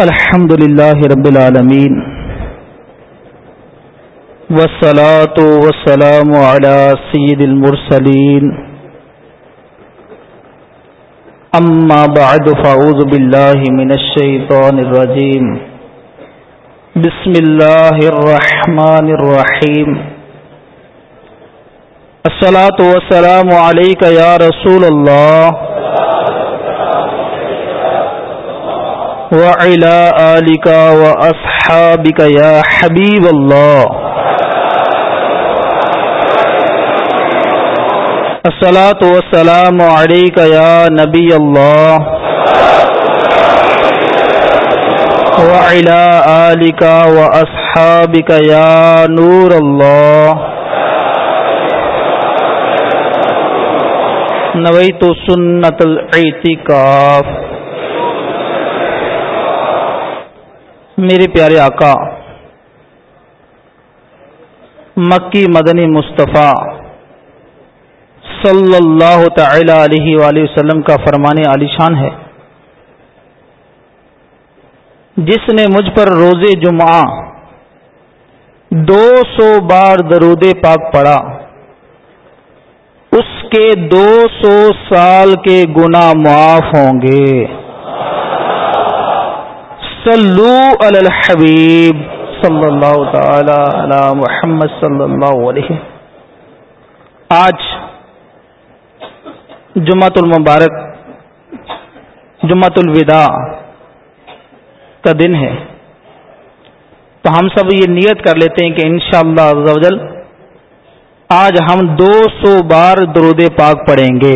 الحمد لله رب العالمين والصلاة والسلام على سيد المرسلين أما بعد فأعوذ بالله من الشيطان الرجيم بسم الله الرحمن الرحيم الصلاة والسلام عليك يا رسول الله وعلى آلك وأصحابك يا حبيب الله. الصلاة والسلام عليك يا نبي الله. وعلى آلك وأصحابك يا نور الله. نويت سنة الاعتكاف میرے پیارے آقا، مکی مدنی مصطفیٰ صلی اللہ تعالی علیہ وآلہ وسلم کا فرمان علی شان ہے۔ جس نے مجھ پر روز جمعہ دو سو بار درود پاک پڑا اس کے دو سو سال کے گنا معاف ہوں گے۔ صلو علی الحبیب صلی اللہ تعالی علی محمد صلی اللہ علیہ. آج جمعۃ المبارک، جمعۃ الوداع کا دن ہے۔ تو ہم سب یہ نیت کر لیتے ہیں کہ انشاءاللہ شاء اللہ آج ہم دو سو بار درود پاک پڑھیں گے۔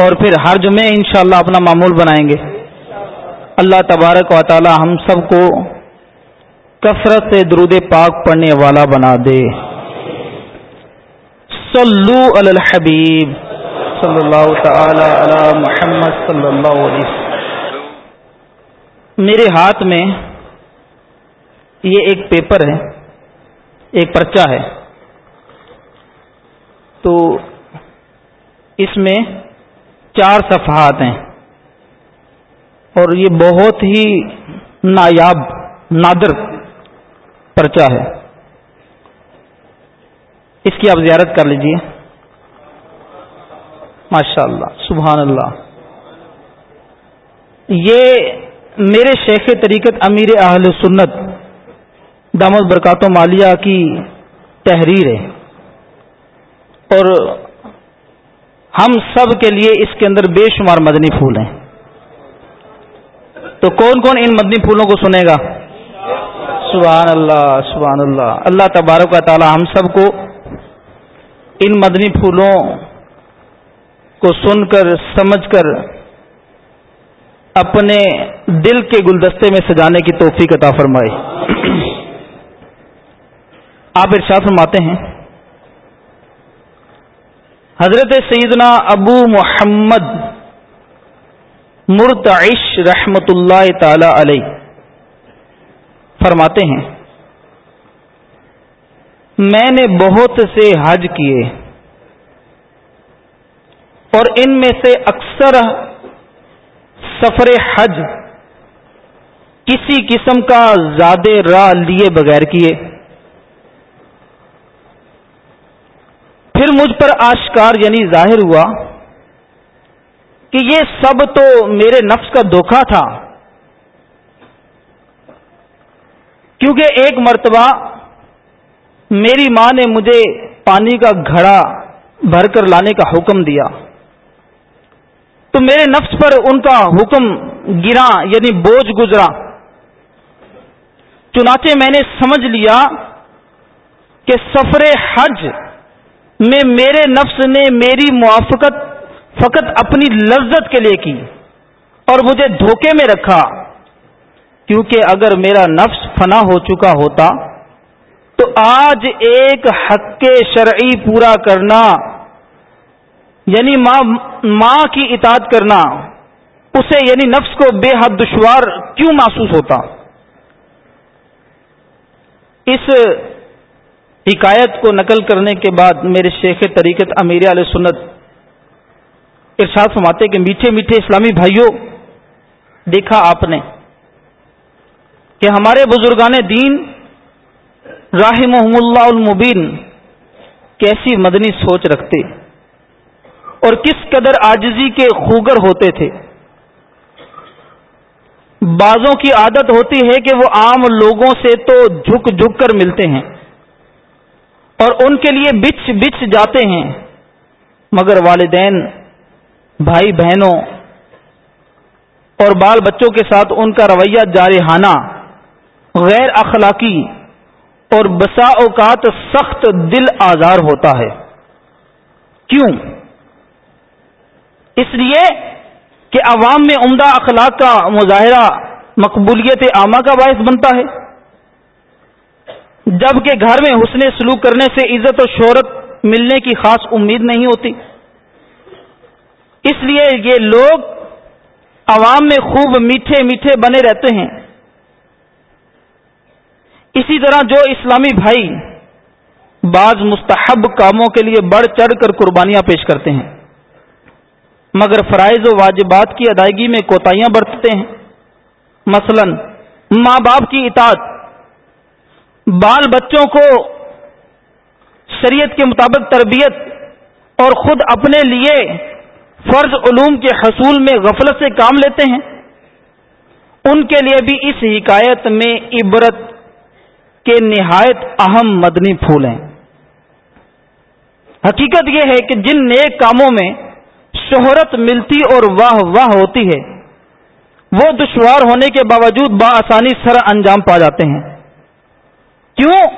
اور پھر ہر جمعے انشاءاللہ اپنا معمول بنائیں گے۔ اللہ تبارک و تعالی ہم سب کو کثرت سے درود پاک پڑھنے والا بنا دے۔ صلو علی الحبیب۔ صلی اللہ تعالی علی محمد صلی اللہ علیہ میرے ہاتھ میں یہ ایک پیپر ہے، ایک پرچہ ہے۔ تو اس میں چار صفحات ہیں۔ اور یہ بہت ہی نایاب، نادر پرچہ ہے۔ اس کی آپ زیارت کر لیجیے۔ ماشاء اللہ سبحان اللہ یہ میرے شیخ طریقت امیر اہل سنت دامد برکات و مالیہ کی تحریر ہے۔ اور ہم سب کے لیے اس کے اندر بے شمار مدنی پھول ہیں۔ تو کون کون ان مدنی پھولوں کو سنے گا؟ سبحان اللہ سبحان اللہ۔ اللہ تبارک و تعالی ہم سب کو ان مدنی پھولوں کو سن کر، سمجھ کر اپنے دل کے گلدستے میں سجانے کی توفیق عطا فرمائے۔ آپ ارشاد فرماتے ہیں، حضرت سیدنا ابو محمد مرتعش رحمت اللہ تعالی علیہ۔ فرماتے ہیں، میں نے بہت سے حج کیے اور ان میں سے اکثر سفر حج کسی قسم کا زیادہ راہ لیے بغیر کیے۔ پھر مجھ پر آشکار یعنی ظاہر ہوا کہ یہ سب تو میرے نفس کا دھوکہ تھا۔ کیونکہ ایک مرتبہ میری ماں نے مجھے پانی کا گھڑا بھر کر لانے کا حکم دیا۔ تو میرے نفس پر ان کا حکم گرا یعنی بوجھ گزرا۔ چنانچہ میں نے سمجھ لیا کہ سفر حج میں میرے نفس نے میری موافقت فقط اپنی لذت کے لیے کی اور مجھے دھوکے میں رکھا کیونکہ اگر میرا نفس فنا ہو چکا ہوتا تو آج ایک حق شرعی پورا کرنا یعنی ماں ماں کی اطاعت کرنا اسے یعنی نفس کو بے حد دشوار کیوں محسوس ہوتا؟ اس حکایت کو نقل کرنے کے بعد میرے شیخ طریقت امیر علیہ سنت ارشاد فرماتے کہ میٹھے میٹھے اسلامی بھائیوں، دیکھا آپ نے کہ ہمارے بزرگان دین راہ اللہ المبین کیسی مدنی سوچ رکھتے اور کس قدر آجزی کے خوگر ہوتے تھے۔ بعضوں کی عادت ہوتی ہے کہ وہ عام لوگوں سے تو جھک جھک کر ملتے ہیں اور ان کے لیے بچ بچ جاتے ہیں، مگر والدین بھائی بہنوں اور بال بچوں کے ساتھ ان کا رویہ جارحانہ، غیر اخلاقی اور بسا اوقات سخت دل آزار ہوتا ہے۔ کیوں؟ اس لیے کہ عوام میں عمدہ اخلاق کا مظاہرہ مقبولیت عامہ کا باعث بنتا ہے۔ جبکہ گھر میں حسن سلوک کرنے سے عزت و شہرت ملنے کی خاص امید نہیں ہوتی۔ اس لیے یہ لوگ عوام میں خوب میٹھے میٹھے بنے رہتے ہیں۔ اسی طرح جو اسلامی بھائی بعض مستحب کاموں کے لیے بڑھ چڑھ کر قربانیاں پیش کرتے ہیں، مگر فرائض و واجبات کی ادائیگی میں کوتاہیاں برتتے ہیں۔ مثلا ماں باپ کی اطاعت، بال بچوں کو شریعت کے مطابق تربیت اور خود اپنے لیے فرض علوم کے حصول میں غفلت سے کام لیتے ہیں۔ ان کے لیے بھی اس حکایت میں عبرت کے نہایت اہم مدنی پھول ہیں۔ حقیقت یہ ہے کہ جن نیک کاموں میں شہرت ملتی اور واہ واہ ہوتی ہے، وہ دشوار ہونے کے باوجود بآسانی سر انجام پا جاتے ہیں۔ کیوں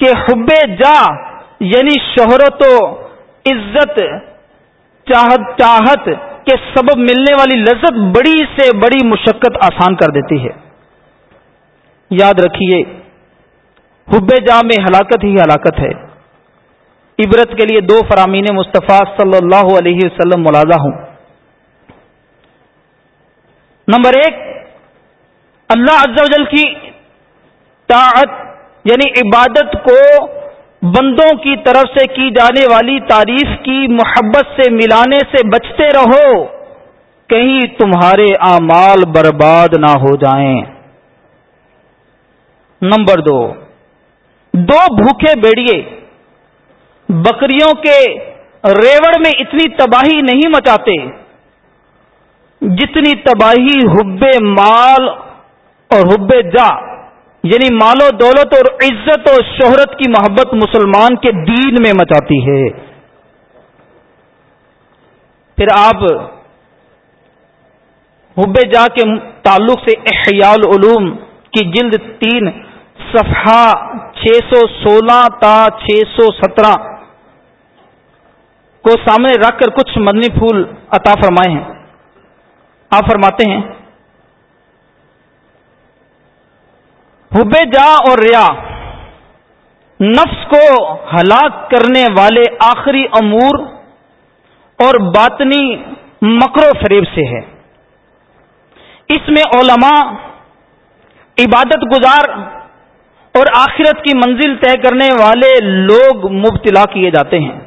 کہ حب جا یعنی شہرت و عزت چاہت چاہت کے سبب ملنے والی لذت بڑی سے بڑی مشقت آسان کر دیتی ہے۔ یاد رکھیے، حب جا میں ہلاکت ہی ہلاکت ہے۔ عبرت کے لیے دو فرامین مصطفیٰ صلی اللہ علیہ وسلم ملازہ ہوں۔ نمبر ایک، اللہ عز و جل کی طاعت یعنی عبادت کو بندوں کی طرف سے کی جانے والی تعریف کی محبت سے ملانے سے بچتے رہو۔ کہیں تمہارے اعمال برباد نہ ہو جائیں۔ نمبر دو دو بھوکے بیڑیے۔ بکریوں کے ریوڑ میں اتنی تباہی نہیں مچاتے۔ جتنی تباہی حب مال اور حب جا۔ یعنی مال و دولت اور عزت و شہرت کی محبت مسلمان کے دین میں مچاتی ہے۔ پھر آپ حب جا کے تعلق سے احیال علوم کی جلد تین، صفحہ چھ سو سولہ تا چھ سو سترہ کو سامنے رکھ کر کچھ مدنی پھول عطا فرمائے ہیں۔ آپ فرماتے ہیں حب جا اور ریا۔ نفس کو ہلاک کرنے والے آخری امور اور باطنی مکر و فریب سے ہے۔ اس میں علماء عبادت گزار اور آخرت کی منزل طے کرنے والے لوگ مبتلا کیے جاتے ہیں۔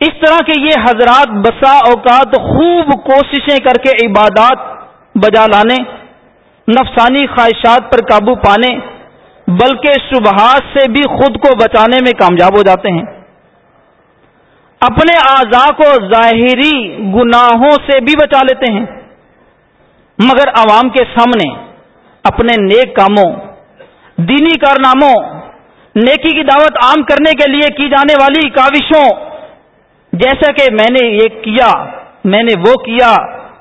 اس طرح کے یہ حضرات بسا اوقات خوب کوششیں کر کے عبادات بجا لانے نفسانی خواہشات پر قابو پانے، بلکہ شبہات سے بھی خود کو بچانے میں کامیاب ہو جاتے ہیں۔ اپنے اعضاء کو ظاہری گناہوں سے بھی بچا لیتے ہیں، مگر عوام کے سامنے اپنے نیک کاموں، دینی کارناموں، نیکی کی دعوت عام کرنے کے لیے کی جانے والی کاوشوں، جیسا کہ میں نے یہ کیا، میں نے وہ کیا،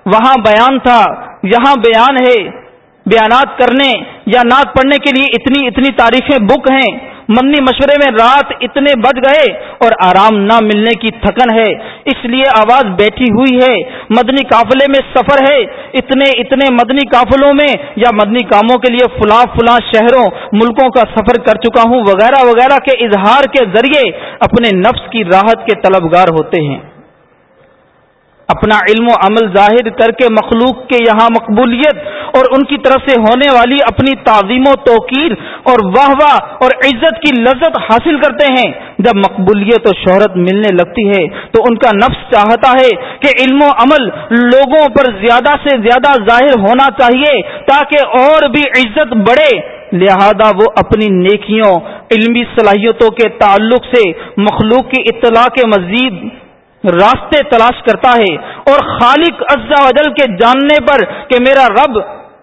وہاں بیان تھا، یہاں بیان ہے۔ بیانات کرنے یا نعت پڑھنے کے لیے اتنی اتنی تعریفیں بک ہیں منی مشورے میں رات اتنے بج گئے اور آرام نہ ملنے کی تھکن ہے۔ اس لیے آواز بیٹھی ہوئی ہے۔ مدنی قافلے میں سفر ہے۔ اتنے اتنے مدنی قافلوں میں یا مدنی کاموں کے لیے فلاں فلاں شہروں، ملکوں کا سفر کر چکا ہوں۔ وغیرہ وغیرہ کے اظہار کے ذریعے اپنے نفس کی راحت کے طلبگار ہوتے ہیں۔ اپنا علم و عمل ظاہر کر کے مخلوق کے یہاں مقبولیت اور ان کی طرف سے ہونے والی اپنی تعظیم و توقیر اور واہ واہ اور عزت کی لذت حاصل کرتے ہیں۔ جب مقبولیت و شہرت ملنے لگتی ہے تو ان کا نفس چاہتا ہے کہ علم و عمل لوگوں پر زیادہ سے زیادہ ظاہر ہونا چاہیے تاکہ اور بھی عزت بڑھے۔ لہذا وہ اپنی نیکیوں، علمی صلاحیتوں کے تعلق سے مخلوق کی اطلاع کے مزید راستے تلاش کرتا ہے اور خالق عزا وجل کے جاننے پر کہ میرا رب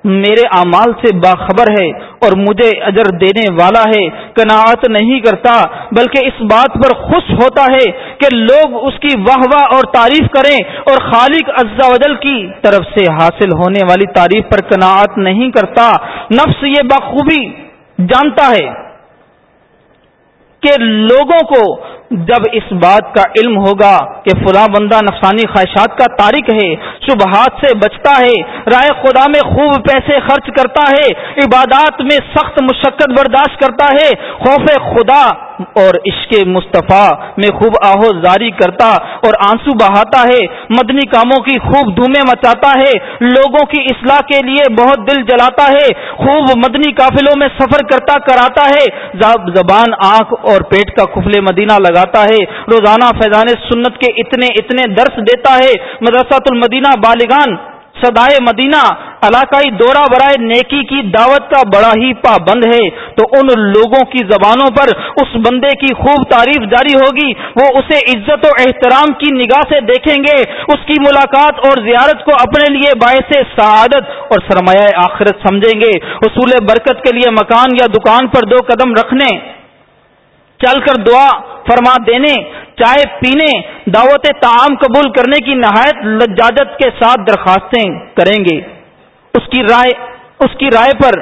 میرے اعمال سے باخبر ہے اور مجھے اجر دینے والا ہے کناعت نہیں کرتا، بلکہ اس بات پر خوش ہوتا ہے کہ لوگ اس کی واہ واہ اور تعریف کریں اور خالق عزا وجل کی طرف سے حاصل ہونے والی تعریف پر کناعت نہیں کرتا۔ نفس یہ بخوبی جانتا ہے کہ لوگوں کو جب اس بات کا علم ہوگا کہ فلاں بندہ نفسانی خواہشات کا تاریخ ہے، شبہات سے بچتا ہے، رائے خدا میں خوب پیسے خرچ کرتا ہے، عبادات میں سخت مشقت برداشت کرتا ہے، خوف خدا اور عشق مصطفیٰ میں خوب آہو زاری کرتا اور آنسو بہاتا ہے، مدنی کاموں کی خوب دھومیں مچاتا ہے، لوگوں کی اصلاح کے لیے بہت دل جلاتا ہے، خوب مدنی قافلوں میں سفر کرتا کراتا ہے زبان، آنکھ اور پیٹ کا کفلے مدینہ لگاتا ہے، روزانہ فیضان سنت کے اتنے اتنے درس دیتا ہے، مدرسۃ المدینہ بالغان سدائے مدینہ، علاقائی دورہ برائے نیکی کی دعوت کا بڑا ہی پابند ہے۔ تو ان لوگوں کی زبانوں پر اس بندے کی خوب تعریف جاری ہوگی، وہ اسے عزت و احترام کی نگاہ سے دیکھیں گے۔ اس کی ملاقات اور زیارت کو اپنے لیے باعث سعادت اور سرمایہ آخرت سمجھیں گے۔ اصول برکت کے لیے مکان یا دکان پر دو قدم رکھنے۔ چل کر دعا فرما دینے، چائے پینے، دعوت تعام قبول کرنے کی نہایت لجاجت کے ساتھ درخواستیں کریں گے۔ اس کی رائے، اس کی رائے پر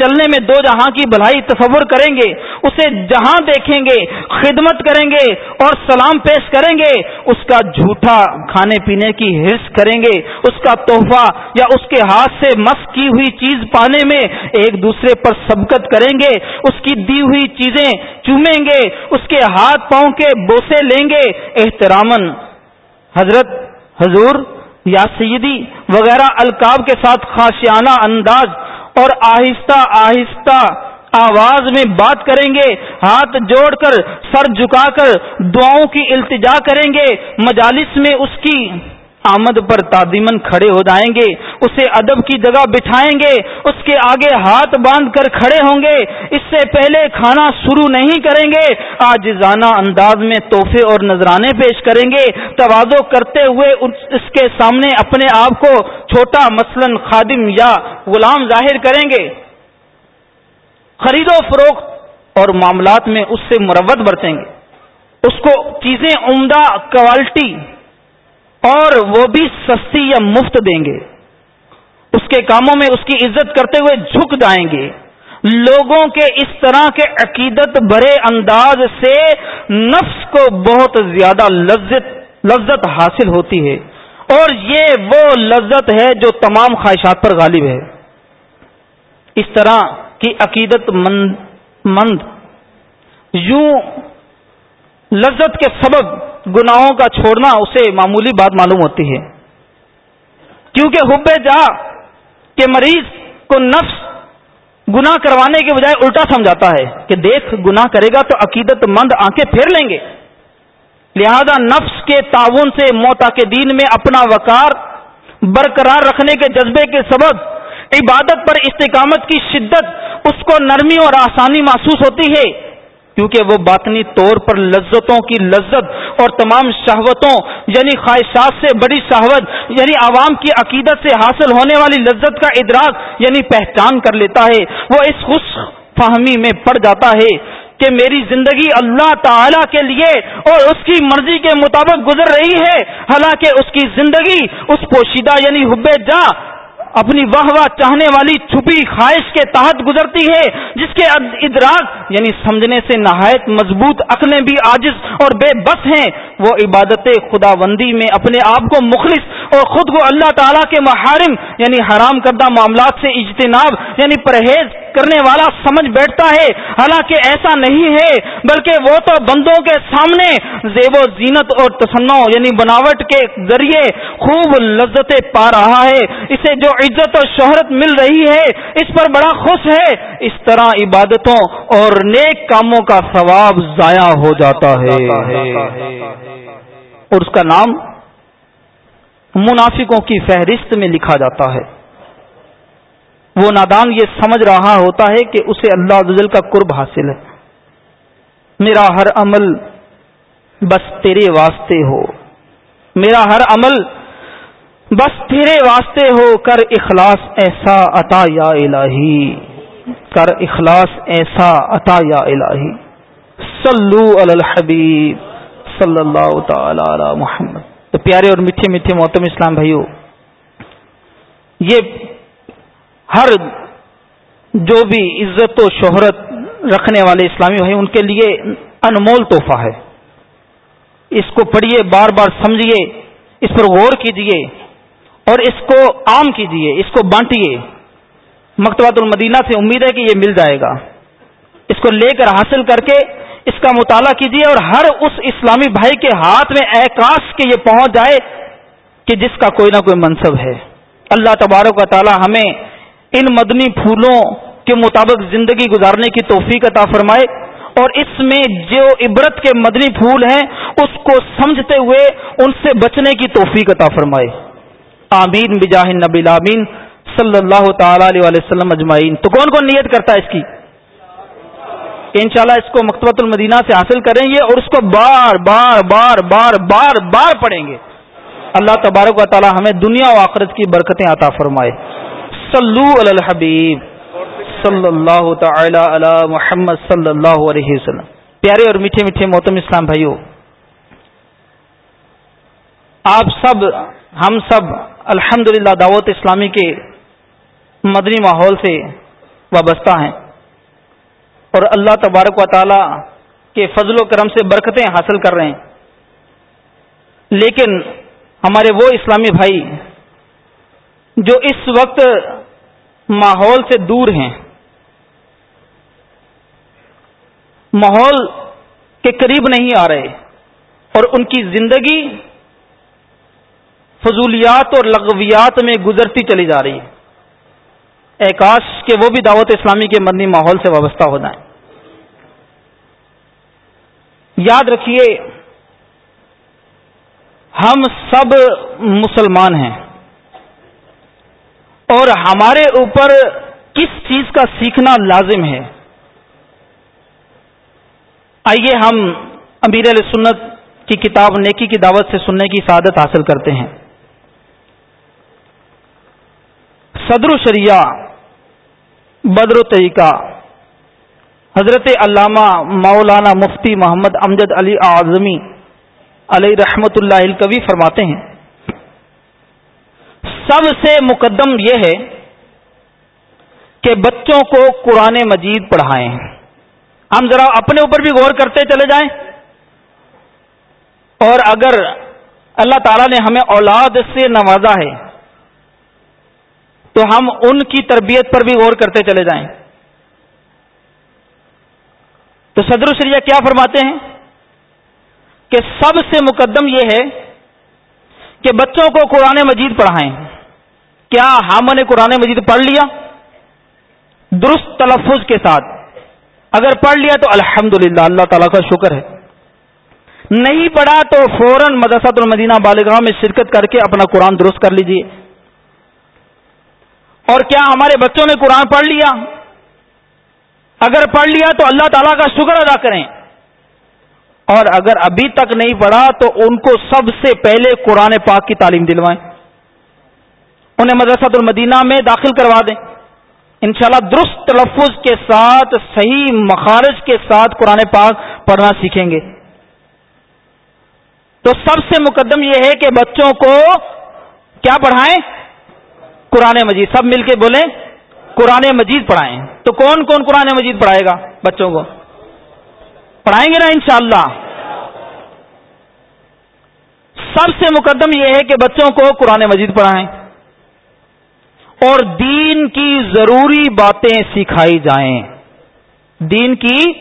چلنے میں دو جہاں کی بھلائی تصور کریں گے، اسے جہاں دیکھیں گے، خدمت کریں گے اور سلام پیش کریں گے، اس کا جھوٹا کھانے پینے کی حص کریں گے، اس کا تحفہ یا اس کے ہاتھ سے مس کی ہوئی چیز پانے میں ایک دوسرے پر سبقت کریں گے، اس کی دی ہوئی چیزیں چومیں گے، اس کے ہاتھ پاؤں کے بوسے لیں گے احترامن حضرت حضور یا سیدی وغیرہ القاب کے ساتھ خاصیانہ انداز اور آہستہ آہستہ آواز میں بات کریں گے، ہاتھ جوڑ کر، سر جھکا کر، دعاؤں کی التجا کریں گے، مجالس میں اس کی آمد پر تعدیمن کھڑے ہو جائیں گے، اسے ادب کی جگہ بٹھائیں گے، اس کے آگے ہاتھ باندھ کر کھڑے ہوں گے۔ اس سے پہلے کھانا شروع نہیں کریں گے۔ آج زانا انداز میں تحفے اور نذرانے پیش کریں گے۔ توازو کرتے ہوئے اس کے سامنے اپنے آپ کو چھوٹا مثلا خادم یا غلام ظاہر کریں گے۔ خرید و فروخت اور معاملات میں اس سے مروت برتیں گے۔ اس کو چیزیں عمدہ کوالٹی اور وہ بھی سستی یا مفت دیں گے۔ اس کے کاموں میں اس کی عزت کرتے ہوئے جھک جائیں گے۔ لوگوں کے اس طرح کے عقیدت بھرے انداز سے نفس کو بہت زیادہ لذت لذت حاصل ہوتی ہے۔ اور یہ وہ لذت ہے جو تمام خواہشات پر غالب ہے۔ اس طرح کی عقیدت مند مند یوں لذت کے سبب گناہوں کا چھوڑنا اسے معمولی بات معلوم ہوتی ہے۔ کیونکہ حب جا کے مریض کو نفس گنا کروانے کے بجائے الٹا سمجھاتا ہے کہ دیکھ گنا کرے گا تو عقیدت مند آنکھیں پھیر لیں گے۔ لہذا نفس کے تعاون سے موتا کے دین میں اپنا وقار برقرار رکھنے کے جذبے کے سبب عبادت پر استقامت کی شدت اس کو نرمی اور آسانی محسوس ہوتی ہے۔ کیونکہ وہ باطنی طور پر لذتوں کی لذت اور تمام شہوتوں یعنی خواہشات سے بڑی شہوت یعنی عوام کی عقیدت سے حاصل ہونے والی لذت کا ادراک یعنی پہچان کر لیتا ہے۔ وہ اس خوش فہمی میں پڑ جاتا ہے کہ میری زندگی اللہ تعالی کے لیے اور اس کی مرضی کے مطابق گزر رہی ہے۔ حالانکہ اس کی زندگی، اس پوشیدہ یعنی حب جا اپنی واہ واہ چاہنے والی چھپی خواہش کے تحت گزرتی ہے، جس کے ادراک یعنی سمجھنے سے نہایت مضبوط عقلیں بھی عاجز اور بے بس ہیں۔ وہ عبادت خدا بندی میں اپنے آپ کو مخلص اور خود کو اللہ تعالیٰ کے محارم یعنی حرام کردہ معاملات سے اجتناب یعنی پرہیز کرنے والا سمجھ بیٹھتا ہے۔ حالانکہ ایسا نہیں ہے، بلکہ وہ تو بندوں کے سامنے زیب و زینت اور تصنع یعنی بناوٹ کے ذریعے خوب لذتیں پا رہا ہے۔ اسے جو عزت اور شہرت مل رہی ہے، اس پر بڑا خوش ہے۔ اس طرح عبادتوں اور نیک کاموں کا ثواب ضائع ہو جاتا ہے۔ اور اس کا نام منافقوں کی فہرست میں لکھا جاتا ہے۔ وہ نادان یہ سمجھ رہا ہوتا ہے کہ اسے اللہ کا قرب حاصل ہے۔ میرا ہر عمل بس تیرے واسطے ہو۔ میرا ہر عمل بس تیرے واسطے ہو۔ کر اخلاص ایسا عطا یا الہی۔ کر اخلاص ایسا عطا یا الہی۔ صلو علی الحبیب صلی اللہ تعالی علی محمد۔ تو پیارے اور میٹھے میٹھے محتم اسلام بھائیو، یہ ہر جو بھی عزت و شہرت رکھنے والے اسلامی بھائی ان کے لیے انمول تحفہ ہے۔ اس کو پڑھیے، بار بار سمجھیے، اس پر غور کیجیے اور اس کو عام کیجیے، اس کو بانٹیے۔ مکتبات المدینہ سے امید ہے کہ یہ مل جائے گا۔ اس کو لے کر حاصل کر کے اس کا مطالعہ کیجیے اور ہر اس اسلامی بھائی کے ہاتھ میں احکاش کے یہ پہنچ جائے کہ جس کا کوئی نہ کوئی منصب ہے۔ اللہ تبارک و تعالی ہمیں ان مدنی پھولوں کے مطابق زندگی گزارنے کی توفیق عطا فرمائے اور اس میں جو عبرت کے مدنی پھول ہیں، اس کو سمجھتے ہوئے ان سے بچنے کی توفیق عطا فرمائے۔ آمین۔ بجاہ نبی الامین۔ صلی اللہ تعالی علیہ وسلم اجمعین۔ تو کون کون نیت کرتا ہے اس کی؟ انشاءاللہ اس کو مکتبۃ المدینہ سے حاصل کریں گے اور اس کو بار بار بار بار بار بار پڑھیں گے۔ اللہ تبارک و تعالی ہمیں دنیا و آخرت کی برکتیں عطا فرمائے۔ صلو علی الحبیب صلی اللہ تعالی علی محمد صلی اللہ علیہ وسلم۔ پیارے اور میٹھے میٹھے محتم اسلام بھائیو، آپ سب، ہم سب الحمد دعوت اسلامی کے مدنی ماحول سے وابستہ ہیں۔ اور اللہ تبارک و تعالی کے فضل و کرم سے برکتیں حاصل کر رہے ہیں۔ لیکن ہمارے وہ اسلامی بھائی جو اس وقت ماحول سے دور ہیں۔ ماحول کے قریب نہیں آ رہے اور ان کی زندگی فضولیات اور لغویات میں گزرتی چلی جا رہی ہے۔ احکاش کہ وہ بھی دعوت اسلامی کے مدنی ماحول سے وابستہ ہو جائیں۔ یاد رکھیے، ہم سب مسلمان ہیں۔ اور ہمارے اوپر کس چیز کا سیکھنا لازم ہے؟ آئیے ہم امیر علیہ سنت کی کتاب نیکی کی دعوت سے سننے کی سعادت حاصل کرتے ہیں۔ صدر شریعہ بدر طریقہ حضرت علامہ مولانا مفتی محمد امجد علی اعظمی علیہ رحمت اللہ الکوی فرماتے ہیں۔ سب سے مقدم یہ ہے کہ بچوں کو قرآن مجید پڑھائیں۔ ہم ذرا اپنے اوپر بھی غور کرتے چلے جائیں۔ اور اگر اللہ تعالی نے ہمیں اولاد سے نوازا ہے، تو ہم ان کی تربیت پر بھی غور کرتے چلے جائیں۔ تو صدر الشریعہ کیا فرماتے ہیں؟ کہ سب سے مقدم یہ ہے کہ بچوں کو قرآن مجید پڑھائیں۔ کیا ہم نے قرآن مجید پڑھ لیا؟ درست تلفظ کے ساتھ۔ اگر پڑھ لیا تو الحمد اللہ تعالیٰ کا شکر ہے۔ نہیں پڑھا تو فوراً مدرسۃ المدینہ بالغاہ میں شرکت کر کے اپنا قرآن درست کر لیجیے۔ اور کیا ہمارے بچوں نے قرآن پڑھ لیا؟ اگر پڑھ لیا تو اللہ تعالیٰ کا شکر ادا کریں۔ اور اگر ابھی تک نہیں پڑھا تو ان کو سب سے پہلے قرآن پاک کی تعلیم دلوائیں۔ انہیں مدرسۃ المدینہ میں داخل کروا دیں۔ انشاءاللہ درست تلفظ کے ساتھ، صحیح مخارج کے ساتھ قرآن پاک پڑھنا سیکھیں گے۔ تو سب سے مقدم یہ ہے کہ بچوں کو کیا پڑھائیں؟ قرآن مجید۔ سب مل کے بولیں، قرآن مجید پڑھائیں۔ تو کون کون قرآن مجید پڑھائے گا بچوں کو؟ پڑھائیں گے نا انشاءاللہ۔ سب سے مقدم یہ ہے کہ بچوں کو قرآن مجید پڑھائیں۔ اور دین کی ضروری باتیں سکھائی جائیں۔ دین کی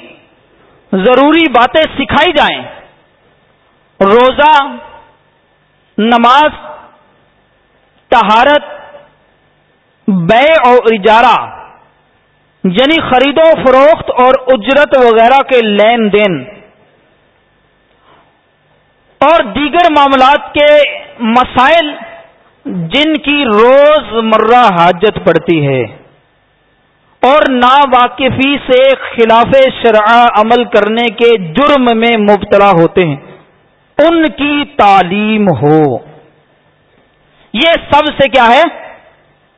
ضروری باتیں سکھائی جائیں۔ روزہ، نماز تہارت بے اور اجارہ یعنی خرید و فروخت اور اجرت وغیرہ کے لین دین۔ اور دیگر معاملات کے مسائل جن کی روز مرہ حاجت پڑتی ہے اور نا واقفی سے خلاف شرع عمل کرنے کے جرم میں مبتلا ہوتے ہیں، ان کی تعلیم ہو۔ یہ سب سے کیا ہے؟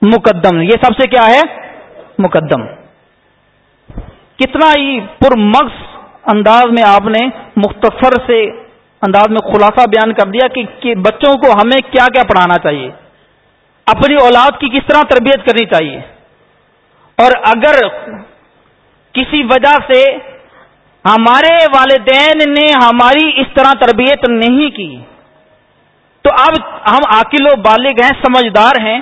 مقدم۔ یہ سب سے کیا ہے؟ مقدم۔ کتنا ہی پر مغز انداز میں آپ نے مختصر سے انداز میں خلاصہ بیان کر دیا کہ بچوں کو ہمیں کیا کیا پڑھانا چاہیے۔ اپنی اولاد کی کس طرح تربیت کرنی چاہیے۔ اور اگر کسی وجہ سے ہمارے والدین نے ہماری اس طرح تربیت نہیں کی، تو اب ہم عاقل و بالغ ہیں، سمجھدار ہیں۔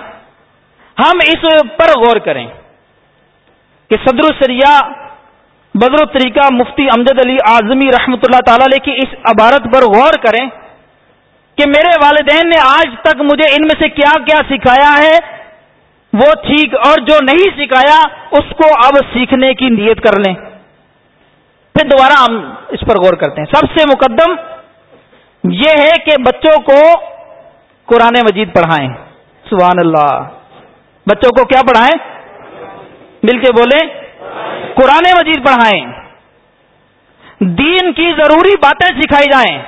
ہم اس پر غور کریں کہ صدر السریہ بدر الطریقہ مفتی امجد علی اعظمی رحمۃ اللہ تعالی علیہ کی اس عبارت پر غور کریں کہ میرے والدین نے آج تک مجھے ان میں سے کیا کیا سکھایا ہے؟ وہ ٹھیک اور جو نہیں سکھایا، اس کو اب سیکھنے کی نیت کر لیں۔ پھر دوبارہ ہم اس پر غور کرتے ہیں۔ سب سے مقدم یہ ہے کہ بچوں کو قرآن مجید پڑھائیں۔ سبحان اللہ۔ بچوں کو کیا پڑھائیں؟ مل کے بولیں۔ قرآن مجید پڑھائیں۔ دین کی ضروری باتیں سکھائی جائیں۔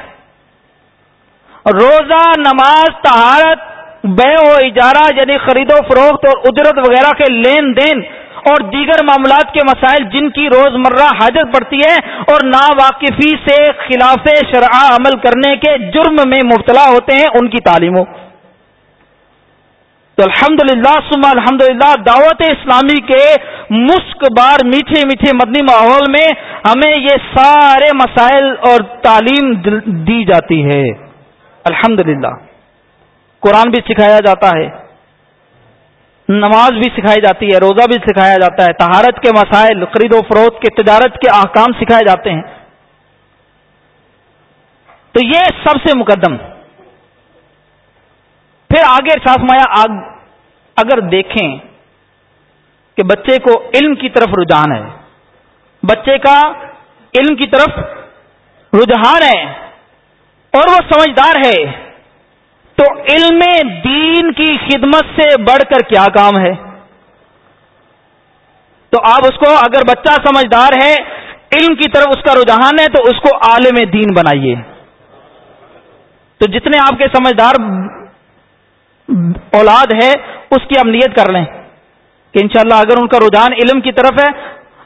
روزہ، نماز تہارت بے و اجارہ یعنی خرید و فروخت اور اجرت وغیرہ کے لین دین اور دیگر معاملات کے مسائل جن کی روز مرہ حاجت پڑتی ہے اور نا واقفی سے خلاف شرع عمل کرنے کے جرم میں مبتلا ہوتے ہیں، ان کی تعلیم ہو۔ تو الحمد للہ سما الحمد للہ دعوت اسلامی کے مشک بار میٹھے میٹھے مدنی ماحول میں ہمیں یہ سارے مسائل اور تعلیم دی جاتی ہے۔ الحمد للہ قرآن بھی سکھایا جاتا ہے۔ نماز بھی سکھائی جاتی ہے، روزہ بھی سکھایا جاتا ہے۔ تہارت کے مسائل خرید و فروخت کے تجارت کے احکام سکھائے جاتے ہیں۔ تو یہ سب سے مقدم۔ پھر آگے ساس مایا اگر دیکھیں کہ بچے کو علم کی طرف رجحان ہے، بچے کا علم کی طرف رجحان ہے اور وہ سمجھدار ہے، تو علم دین کی خدمت سے بڑھ کر کیا کام ہے؟ تو آپ اس کو، اگر بچہ سمجھدار ہے، علم کی طرف اس کا رجحان ہے، تو اس کو عالم دین بنائیے۔ تو جتنے آپ کے سمجھدار اولاد ہے، اس کی امنیت کر لیں کہ انشاءاللہ اگر ان کا رجحان علم کی طرف ہے،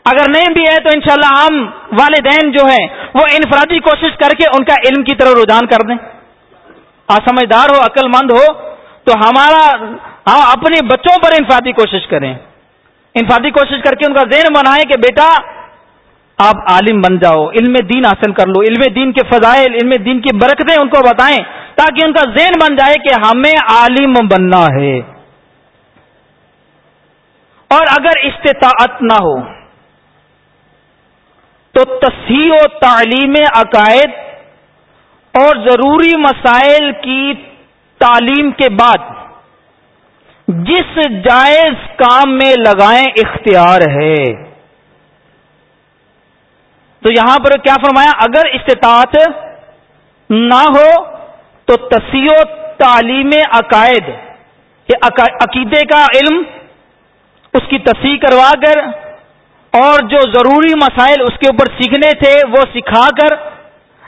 اگر نہیں بھی ہے تو انشاءاللہ ہم والدین جو ہیں، وہ انفرادی کوشش کر کے ان کا علم کی طرف رجحان کر دیں۔ آپ سمجھدار ہو عقل مند ہو، تو ہمارا ہم اپنے بچوں پر انفرادی کوشش کریں۔ انفرادی کوشش کر کے ان کا ذہن بنائیں کہ بیٹا آپ عالم بن جاؤ، علم دین حاصل کر لو، علم دین کے فضائل، علم دین کی برکتیں ان کو بتائیں تاکہ ان کا ذہن بن جائے کہ ہمیں عالم بننا ہے۔ اور اگر استطاعت نہ ہو، تو تصحیح و تعلیم عقائد اور ضروری مسائل کی تعلیم کے بعد جس جائز کام میں لگائیں اختیار ہے۔ تو یہاں پر کیا فرمایا؟ اگر استطاعت نہ ہو تو تصیح و تعلیم عقائد عقیدے کا علم اس کی تصحیح کروا کر اور جو ضروری مسائل اس کے اوپر سیکھنے تھے وہ سکھا کر،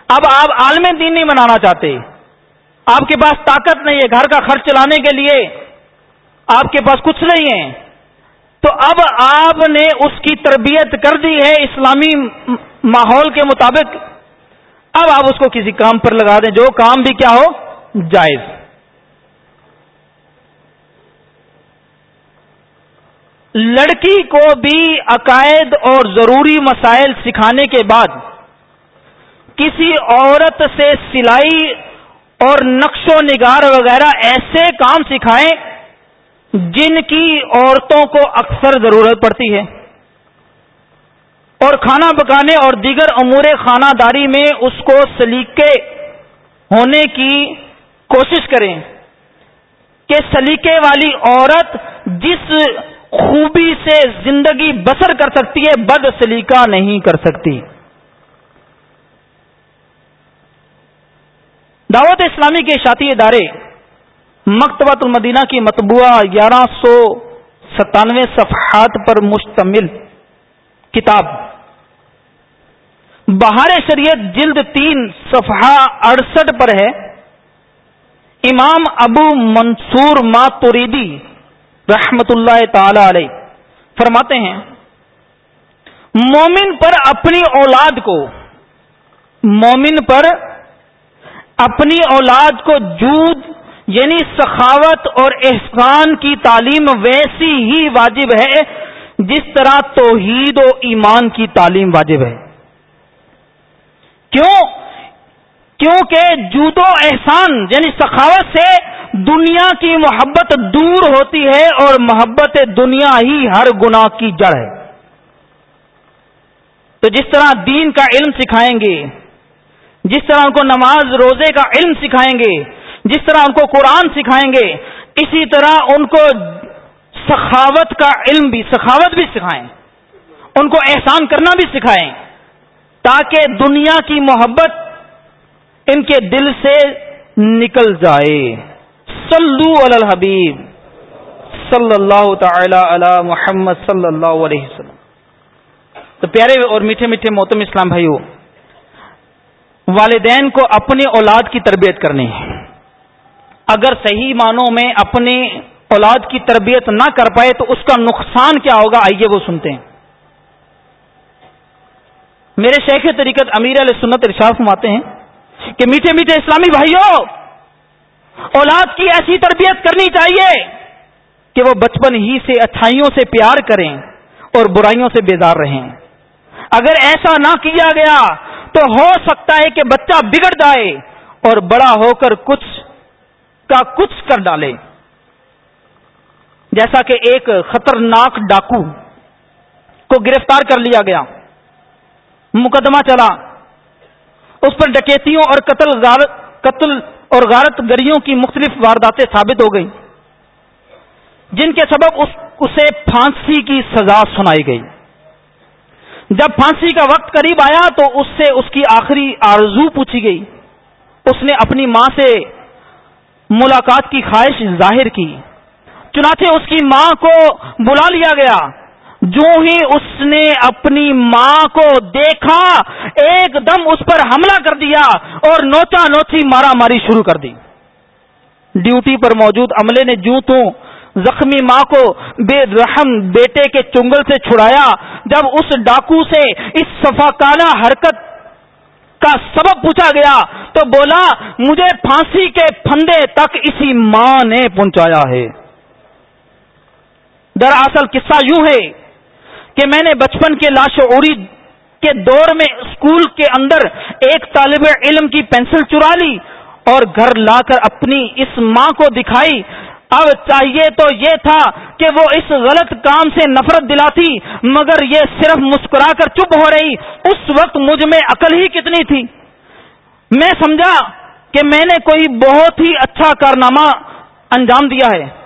اب آپ عالم دین نہیں بنانا چاہتے۔ آپ کے پاس طاقت نہیں ہے گھر کا خرچ چلانے کے لیے۔ آپ کے پاس کچھ نہیں ہے۔ تو اب آپ نے اس کی تربیت کر دی ہے اسلامی ماحول کے مطابق، اب آپ اس کو کسی کام پر لگا دیں، جو کام بھی کیا ہو، جائز۔ لڑکی کو بھی عقائد اور ضروری مسائل سکھانے کے بعد، کسی عورت سے سلائی اور نقش و نگار وغیرہ ایسے کام سکھائیں جن کی عورتوں کو اکثر ضرورت پڑتی ہے۔ اور کھانا پکانے اور دیگر امور خانہ داری میں اس کو سلیقے ہونے کی کوشش کریں کہ سلیقے والی عورت جس خوبی سے زندگی بسر کر سکتی ہے، بد سلیقہ نہیں کر سکتی۔ دعوت اسلامی کے اشاعتی ادارے مکتبۃ المدینہ کی مطبوعہ گیارہ سو ستانوے صفحات پر مشتمل کتاب بہار شریعت جلد تین صفحہ اڑسٹھ پر ہے۔ امام ابو منصور ماتوریدی رحمت اللہ تعالی علیہ فرماتے ہیں، مومن پر اپنی اولاد کو، مومن پر اپنی اولاد کو جود یعنی سخاوت اور احسان کی تعلیم ویسی ہی واجب ہے جس طرح توحید و ایمان کی تعلیم واجب ہے۔ کیوں؟ کیونکہ جود و احسان یعنی سخاوت سے دنیا کی محبت دور ہوتی ہے اور محبت دنیا ہی ہر گناہ کی جڑ ہے۔ تو جس طرح دین کا علم سکھائیں گے، جس طرح ان کو نماز، روزے کا علم سکھائیں گے، جس طرح ان کو قرآن سکھائیں گے، اسی طرح ان کو سخاوت کا علم بھی، سخاوت بھی سکھائیں۔ ان کو احسان کرنا بھی سکھائیں۔ تاکہ دنیا کی محبت ان کے دل سے نکل جائے۔ صلو علی الحبیب صلی اللہ تعالی علی محمد صلی اللہ علیہ وسلم۔ تو پیارے اور میٹھے میٹھے محتم اسلام بھائیو، والدین کو اپنے اولاد کی تربیت کرنی ہے۔ اگر صحیح معنوں میں اپنے اولاد کی تربیت نہ کر پائے تو اس کا نقصان کیا ہوگا؟ آئیے وہ سنتے ہیں۔ میرے شیخ طریقت امیر علیہ سنت ارشاد فرماتے ہیں کہ میٹھے میٹھے اسلامی بھائیوں، اولاد کی ایسی تربیت کرنی چاہیے کہ وہ بچپن ہی سے اچھائیوں سے پیار کریں اور برائیوں سے بیدار رہیں۔ اگر ایسا نہ کیا گیا تو ہو سکتا ہے کہ بچہ بگڑ جائے اور بڑا ہو کر کچھ کا کچھ کر ڈالے۔ جیسا کہ ایک خطرناک ڈاکو کو گرفتار کر لیا گیا۔ مقدمہ چلا۔ اس پر ڈکیتیوں اور قتل قتل اور غارت گریوں کی مختلف وارداتیں ثابت ہو گئی جن کے سبب اس اسے پھانسی کی سزا سنائی گئی۔ جب پھانسی کا وقت قریب آیا تو اس سے اس کی آخری آرزو پوچھی گئی۔ اس نے اپنی ماں سے ملاقات کی خواہش ظاہر کی۔ چنانچہ اس کی ماں کو بلا لیا گیا۔ جو ہی اس نے اپنی ماں کو دیکھا، ایک دم اس پر حملہ کر دیا اور نوچا نوچی مارا ماری شروع کر دی۔ ڈیوٹی پر موجود عملے نے جو تو زخمی ماں کو بے رحم بیٹے کے چنگل سے چھڑایا، جب اس ڈاکو سے اس سفاکانہ حرکت کا سبب پوچھا گیا تو بولا، مجھے پھانسی کے پھندے تک اسی ماں نے پہنچایا ہے۔ دراصل قصہ یوں ہے کہ میں نے بچپن کے لاشعوری کے دور میں اسکول کے اندر ایک طالب علم کی پینسل چرا لی اور گھر لا کر اپنی اس ماں کو دکھائی۔ اب چاہیے تو یہ تھا کہ وہ اس غلط کام سے نفرت دلاتی، مگر یہ صرف مسکرا کر چپ ہو رہی۔ اس وقت مجھ میں عقل ہی کتنی تھی۔ میں سمجھا کہ میں نے کوئی بہت ہی اچھا کارنامہ انجام دیا ہے۔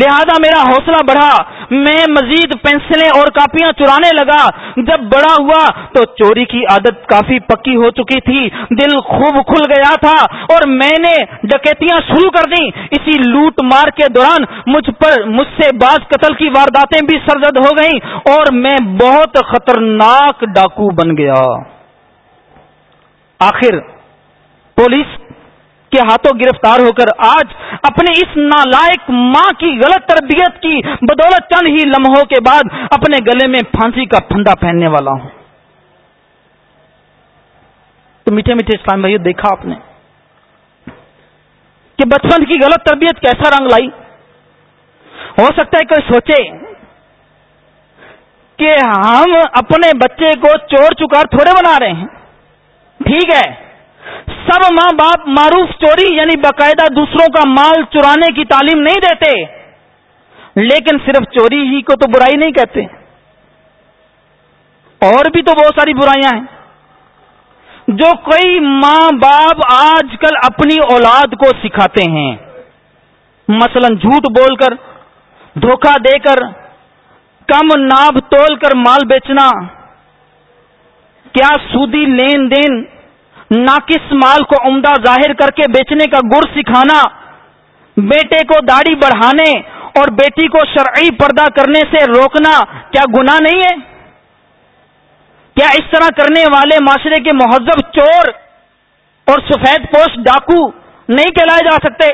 لہذا میرا حوصلہ بڑھا۔ میں مزید پینسلیں اور کاپیاں چرانے لگا۔ جب بڑا ہوا تو چوری کی عادت کافی پکی ہو چکی تھی۔ دل خوب کھل گیا تھا اور میں نے ڈکیتیاں شروع کر دی اسی لوٹ مار کے دوران مجھ پر مجھ سے بعض قتل کی وارداتیں بھی سرزد ہو گئیں اور میں بہت خطرناک ڈاکو بن گیا۔ آخر پولیس کے ہاتھوں گرفتار ہو کر آج اپنے اس نالائق ماں کی غلط تربیت کی بدولت چند ہی لمحوں کے بعد اپنے گلے میں پھانسی کا پھندا پہننے والا ہوں۔ تو میٹھے میٹھے اسلام بھائی دیکھا آپ نے کہ بچپن کی غلط تربیت کیسا رنگ لائی۔ ہو سکتا ہے کوئی سوچے کہ ہم اپنے بچے کو چور چکار تھوڑے بنا رہے ہیں۔ ٹھیک ہے۔ سب ماں باپ معروف چوری یعنی باقاعدہ دوسروں کا مال چرانے کی تعلیم نہیں دیتے۔ لیکن صرف چوری ہی کو تو برائی نہیں کہتے۔ اور بھی تو بہت ساری برائیاں ہیں۔ جو کئی ماں باپ آج کل اپنی اولاد کو سکھاتے ہیں۔ مثلا جھوٹ بول کر، دھوکہ دے کر، کم ناب تول کر مال بیچنا۔ کیا سودی لین دین ناقص مال کو عمدہ ظاہر کر کے بیچنے کا گر سکھانا، بیٹے کو داڑھی بڑھانے اور بیٹی کو شرعی پردہ کرنے سے روکنا کیا گناہ نہیں ہے؟ کیا اس طرح کرنے والے معاشرے کے مہذب چور اور سفید پوش ڈاکو نہیں کہلائے جا سکتے؟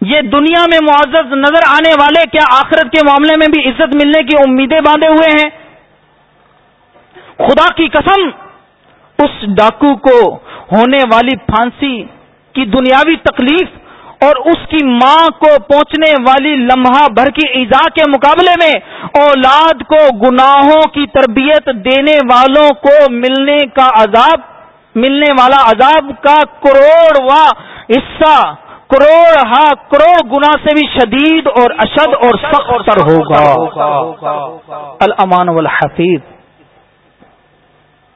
یہ دنیا میں معزز نظر آنے والے کیا آخرت کے معاملے میں بھی عزت ملنے کی امیدیں باندھے ہوئے ہیں؟ خدا کی قسم! اس ڈاکو کو ہونے والی پھانسی کی دنیاوی تکلیف اور اس کی ماں کو پہنچنے والی لمحہ بھر کی ایزا کے مقابلے میں اولاد کو گناہوں کی تربیت دینے والوں کو ملنے کا عذاب، ملنے والا عذاب کا کروڑ وا حصہ، کروڑ ہاں کروڑ گنا سے بھی شدید اور اشد اور سخت ہوگا۔ الامان والحفیظ۔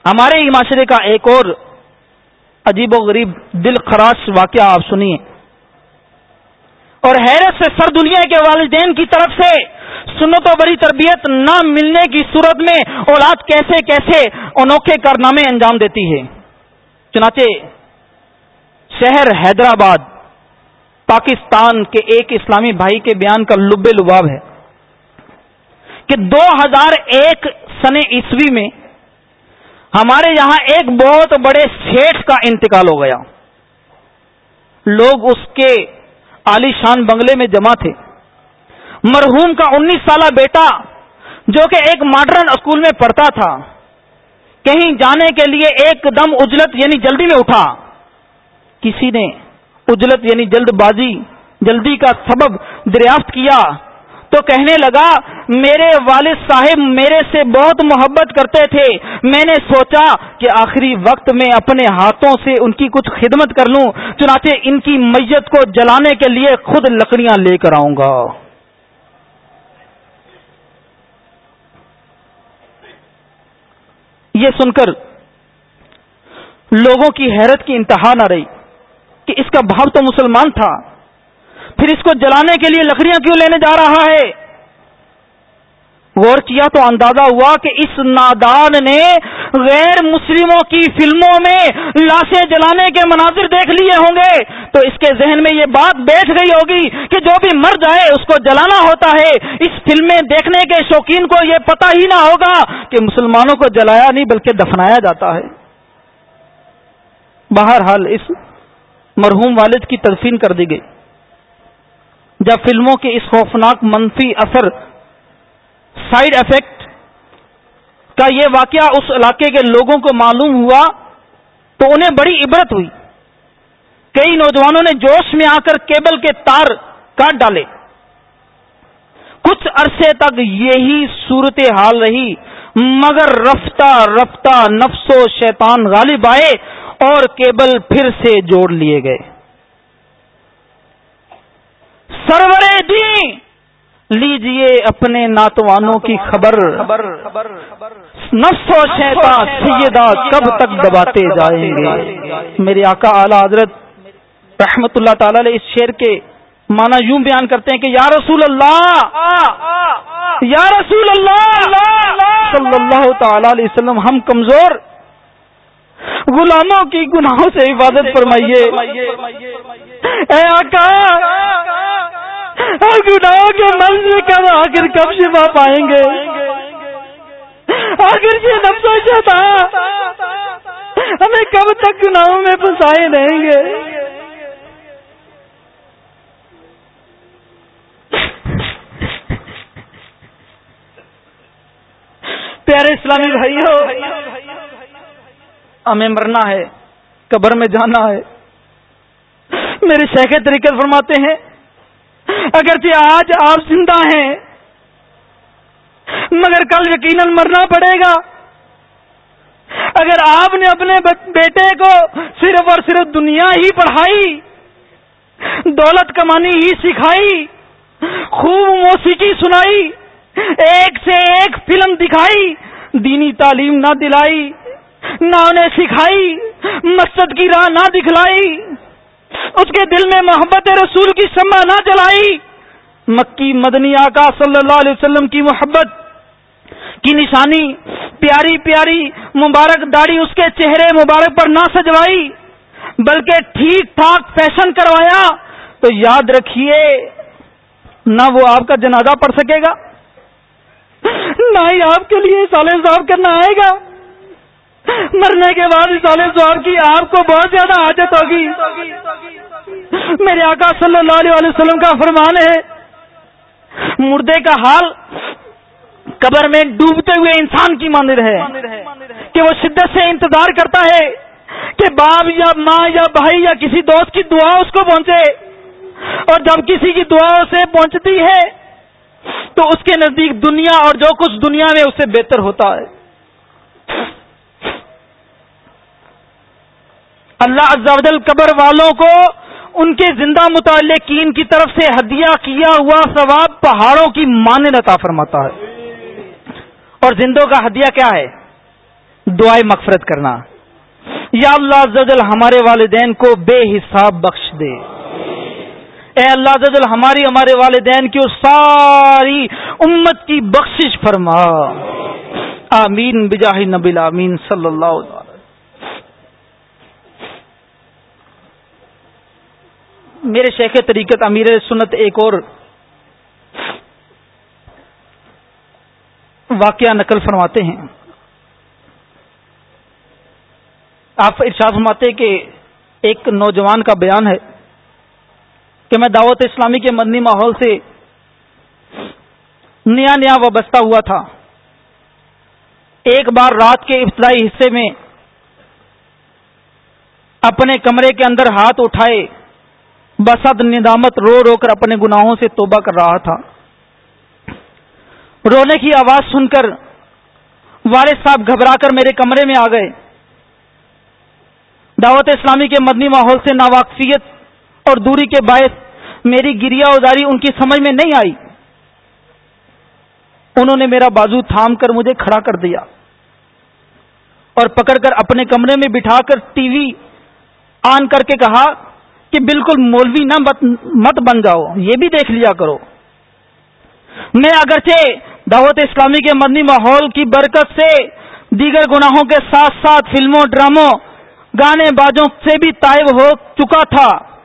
ہمارے ہی معاشرے کا ایک اور عجیب و غریب دل خراش واقعہ آپ سنیے۔ اور حیرت سے سر دنیا کے والدین کی طرف سے سنت و بری تربیت نہ ملنے کی صورت میں اولاد کیسے کیسے انوکھے کارنامے انجام دیتی ہے۔ چنانچہ شہر حیدرآباد، پاکستان کے ایک اسلامی بھائی کے بیان کا لب لباب ہے کہ دو ہزار ایک سن عیسوی میں ہمارے یہاں ایک بہت بڑے سیٹ کا انتقال ہو گیا۔ لوگ اس کے عالی شان بنگلے میں جمع تھے۔ مرحوم کا انیس سالہ بیٹا جو کہ ایک ماڈرن اسکول میں پڑھتا تھا، کہیں جانے کے لیے ایک دم اجلت یعنی جلدی میں اٹھا۔ کسی نے اجلت یعنی جلد بازی جلدی کا سبب دریافت کیا۔ تو کہنے لگا، میرے والد صاحب میرے سے بہت محبت کرتے تھے۔ میں نے سوچا کہ آخری وقت میں اپنے ہاتھوں سے ان کی کچھ خدمت کر لوں، چنانچہ ان کی میت کو جلانے کے لیے خود لکڑیاں لے کر آؤں گا۔ یہ سن کر لوگوں کی حیرت کی انتہا نہ رہی کہ اس کا بھاؤ تو مسلمان تھا۔ پھر اس کو جلانے کے لیے لکڑیاں کیوں لینے جا رہا ہے؟ غور کیا تو اندازہ ہوا کہ اس نادان نے غیر مسلموں کی فلموں میں لاشیں جلانے کے مناظر دیکھ لیے ہوں گے۔ تو اس کے ذہن میں یہ بات بیٹھ گئی ہوگی کہ جو بھی مر جائے اس کو جلانا ہوتا ہے۔ اس فلمیں دیکھنے کے شوقین کو یہ پتا ہی نہ ہوگا کہ مسلمانوں کو جلایا نہیں بلکہ دفنایا جاتا ہے۔ بہرحال اس مرحوم والد کی تدفین کر دی گئی۔ جب فلموں کے اس خوفناک منفی اثر سائڈ افیکٹ کا یہ واقعہ اس علاقے کے لوگوں کو معلوم ہوا تو انہیں بڑی عبرت ہوئی۔ کئی نوجوانوں نے جوش میں آ کر کیبل کے تار کاٹ ڈالے۔ کچھ عرصے تک یہی صورت حال رہی، مگر رفتہ رفتہ نفس و شیطان غالب آئے اور کیبل پھر سے جوڑ لیے گئے۔ سرور دی لیجیے اپنے ناتوانوں کی خبر۔ نفس و شیطان سیدہ کب تک دباتے جائیں گے؟ میرے آقا اعلی حضرت رحمت اللہ تعالی علیہ اس شعر کے مانا یوں بیان کرتے ہیں کہ یا رسول اللہ، یا رسول اللہ، صلی اللہ تعالی علیہ وسلم، ہم کمزور۔ غلاموں کی گناہوں سے حفاظت فرمائیے۔ اے آقا! گناہوں کے منظر کب آخر کب شفا پائیں گے؟ آخر یہ نفس و تھا ہمیں کب تک گناہوں میں پھنسائے رہیں گے؟ پیارے اسلامی بھائی ہمیں مرنا ہے، قبر میں جانا ہے۔ میرے شیخ طریقے فرماتے ہیں، اگرچہ آج آپ زندہ ہیں، مگر کل یقیناً مرنا پڑے گا۔ اگر آپ نے اپنے بیٹے کو صرف اور صرف دنیا ہی پڑھائی، دولت کمانی ہی سکھائی، خوب موسیقی سنائی، ایک سے ایک فلم دکھائی، دینی تعلیم نہ دلائی نہ انہیں سکھائی، مسجد کی راہ نہ دکھلائی اس کے دل میں محبت رسول کی سما نہ جلائی۔ مکی مدنی آقا صلی اللہ علیہ وسلم کی محبت، کی نشانی، پیاری پیاری مبارک داڑھی اس کے چہرے مبارک پر نہ سجوائی بلکہ ٹھیک ٹھاک فیشن کروایا۔ تو یاد رکھیے، نہ وہ آپ کا جنازہ پڑھ سکے گا، نہ ہی آپ کے لیے سال صاحب کرنا آئے گا۔ مرنے کے بعد سال صاحب کی آپ کو بہت زیادہ حاجت ہوگی۔ میرے آقا صلی اللہ علیہ وسلم کا فرمان ہے، مردے کا حال قبر میں ڈوبتے ہوئے انسان کی مانر ہے۔ کہ وہ شدت سے انتظار کرتا ہے کہ باپ یا ماں یا بھائی یا کسی دوست کی دعا اس کو پہنچے۔ اور جب کسی کی دعا اسے پہنچتی ہے، تو اس کے نزدیک دنیا اور جو کچھ دنیا میں اسے بہتر ہوتا ہے۔ اللہ عز قبر والوں کو ان کے زندہ متعلقین کی طرف سے ہدیہ کیا ہوا ثواب پہاڑوں کی عطا فرماتا ہے۔ اور زندوں کا ہدیہ کیا ہے؟ دعائیں مغفرت کرنا۔ یا اللہ زدل ہمارے والدین کو بے حساب بخش دے۔ اے اللہ زدل ہماری ہمارے والدین کی ساری امت کی بخشش فرما۔ آمین بجاہ نبی امین صلی اللہ علیہ میرے شیخ طریقت امیر سنت ایک اور واقعہ نقل فرماتے ہیں۔ آپ ارشاد فرماتے کہ ایک نوجوان کا بیان ہے کہ میں دعوت اسلامی کے مدنی ماحول سے نیا نیا وابستہ ہوا تھا۔ ایک بار رات کے ابتدائی حصے میں اپنے کمرے کے اندر ہاتھ اٹھائے بسد ندامت رو رو کر اپنے گناہوں سے توبہ کر رہا تھا۔ رونے کی آواز سن کر والد صاحب گھبرا کر میرے کمرے میں آ گئے۔ دعوت اسلامی کے مدنی ماحول سے ناواقفیت اور دوری کے باعث میری گریا اداری ان کی سمجھ میں نہیں آئی۔ انہوں نے میرا بازو تھام کر مجھے کھڑا کر دیا اور پکڑ کر اپنے کمرے میں بٹھا کر ٹی وی آن کر کے کہا کہ بالکل مولوی نہ مت بن جاؤ، یہ بھی دیکھ لیا کرو۔ میں اگرچہ دعوت اسلامی کے مدنی ماحول کی برکت سے دیگر گناہوں کے ساتھ ساتھ فلموں، ڈراموں، گانے بازوں سے بھی طائب ہو چکا تھا۔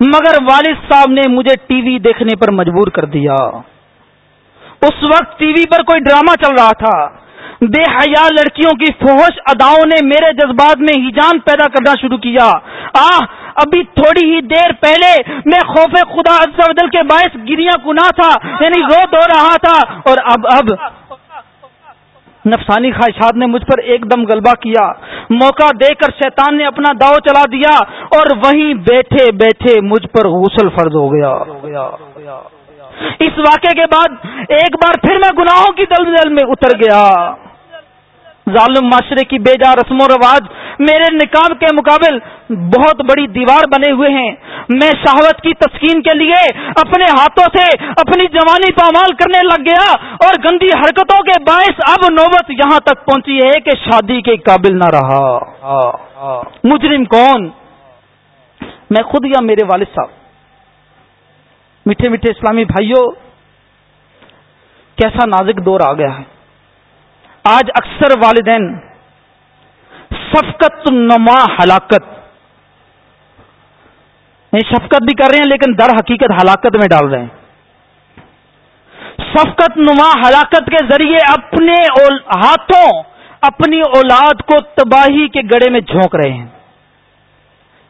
مگر والد صاحب نے مجھے ٹی وی دیکھنے پر مجبور کر دیا۔ اس وقت ٹی وی پر کوئی ڈرامہ چل رہا تھا۔ بے حیا لڑکیوں کی فوہش اداؤں نے میرے جذبات میں ہیجان پیدا کرنا شروع کیا۔ آہ، ابھی تھوڑی ہی دیر پہلے میں خوف خدا دل کے باعث گریا گنا تھا یعنی رو دو رہا تھا، اور اب اب نفسانی خواہشات نے مجھ پر ایک دم غلبہ کیا۔ موقع دے کر شیطان نے اپنا داؤ چلا دیا، اور وہیں بیٹھے بیٹھے مجھ پر غسل فرض ہو گیا۔ اس واقعے کے بعد ایک بار پھر میں گناہوں کی دلدل میں اتر گیا۔ ظالم معاشرے کی بے جا رسم و رواج میرے نکاب کے مقابل بہت بڑی دیوار بنے ہوئے ہیں۔ میں شہوت کی تسکین کے لیے اپنے ہاتھوں سے اپنی جوانی پامال کرنے لگ گیا اور گندی حرکتوں کے باعث اب نوبت یہاں تک پہنچی ہے کہ شادی کے قابل نہ رہا۔ مجرم کون؟ میں خود یا میرے والد صاحب؟ میٹھے میٹھے اسلامی بھائیوں، کیسا نازک دور آ گیا ہے۔ آج اکثر والدین شفقت نما ہلاکت۔ شفقت بھی کر رہے ہیں لیکن در حقیقت ہلاکت میں ڈال رہے ہیں۔ شفقت نما ہلاکت کے ذریعے اپنے ہاتھوں اپنی اولاد کو تباہی کے گڑے میں جھونک رہے ہیں۔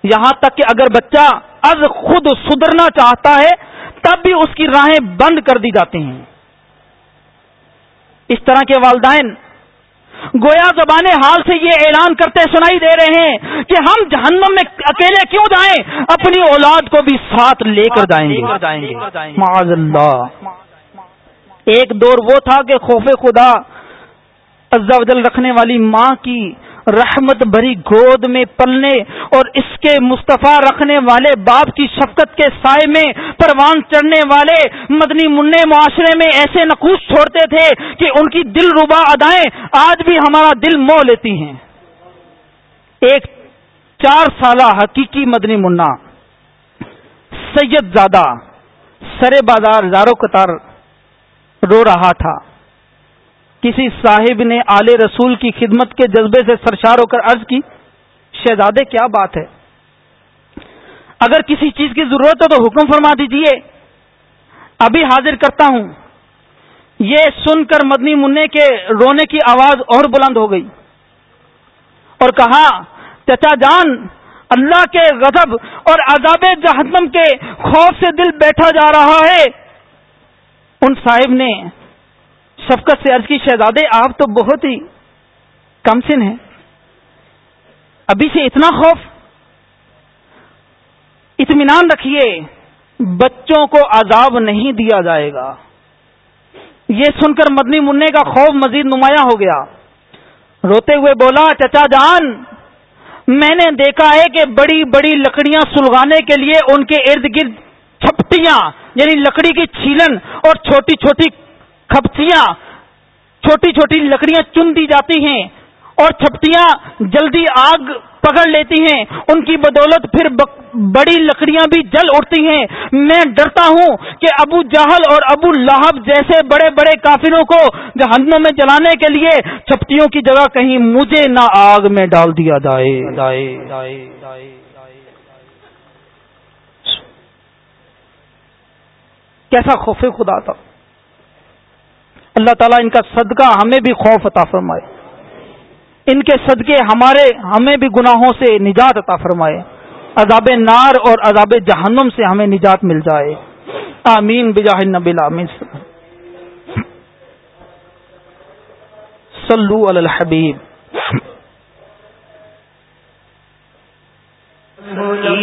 یہاں تک کہ اگر بچہ از خود سدھرنا چاہتا ہے، تب بھی اس کی راہیں بند کر دی جاتی ہیں۔ اس طرح کے والدین گویا زبان حال سے یہ اعلان کرتے سنائی دے رہے ہیں کہ ہم جہنم میں اکیلے کیوں جائیں؟ اپنی اولاد کو بھی ساتھ لے کر جائیں گے۔ معاذ اللہ۔ ایک دور وہ تھا کہ خوف خدا عز و جل رکھنے والی ماں کی رحمت بھری گود میں پلنے اور اس کے مصطفیٰ رکھنے والے باپ کی شفقت کے سائے میں پروان چڑھنے والے مدنی منع معاشرے میں ایسے نقوش چھوڑتے تھے کہ ان کی دل ربا ادائیں آج بھی ہمارا دل مو لیتی ہیں۔ ایک چار سالہ حقیقی مدنی منا سید زادہ، سرے بازار زارو قطار رو رہا تھا۔ کسی صاحب نے آل رسول کی خدمت کے جذبے سے سرشار ہو کر عرض کی، شہزادے کیا بات ہے؟ اگر کسی چیز کی ضرورت ہو تو حکم فرما دیجیے۔ ابھی حاضر کرتا ہوں۔ یہ سن کر مدنی منع کے رونے کی آواز اور بلند ہو گئی۔ اور کہا، چچا جان، اللہ کے غضب اور عذاب جہنم کے خوف سے دل بیٹھا جا رہا ہے۔ ان صاحب نے شفقت سے عرض کی، شہزادے، آپ تو بہت ہی کم سن ہیں۔ ابھی سے اتنا خوف۔ اطمینان رکھیے، بچوں کو عذاب نہیں دیا جائے گا۔ یہ سن کر مدنی منع کا خوف مزید نمایاں ہو گیا۔ روتے ہوئے بولا، چچا جان، میں نے دیکھا ہے کہ بڑی بڑی لکڑیاں سلگانے کے لیے ان کے ارد گرد چھپٹیاں یعنی لکڑی کی چھیلن اور چھوٹی چھوٹی کھپتیاں، چھوٹی چھوٹی لکڑیاں چن دی جاتی ہیں اور چھپٹیاں جلدی آگ پکڑ لیتی ہیں۔ ان کی بدولت پھر بڑی لکڑیاں بھی جل اٹھتی ہیں۔ میں ڈرتا ہوں کہ ابو جہل اور ابو لہب جیسے بڑے بڑے کافروں کو جہنوں میں جلانے کے لیے چھپٹیوں کی جگہ کہیں مجھے نہ آگ میں ڈال دیا جائے۔ کیسا خوف خدا تھا اللہ تعالیٰ ان کا صدقہ ہمیں بھی خوف عطا فرمائے۔ ان کے صدقے ہمارے، ہمیں بھی گناہوں سے نجات عطا فرمائے۔ عذاب نار اور عذاب جہنم سے ہمیں نجات مل جائے۔ آمین، بجاہ نبی آمین صلو علی الحبیب۔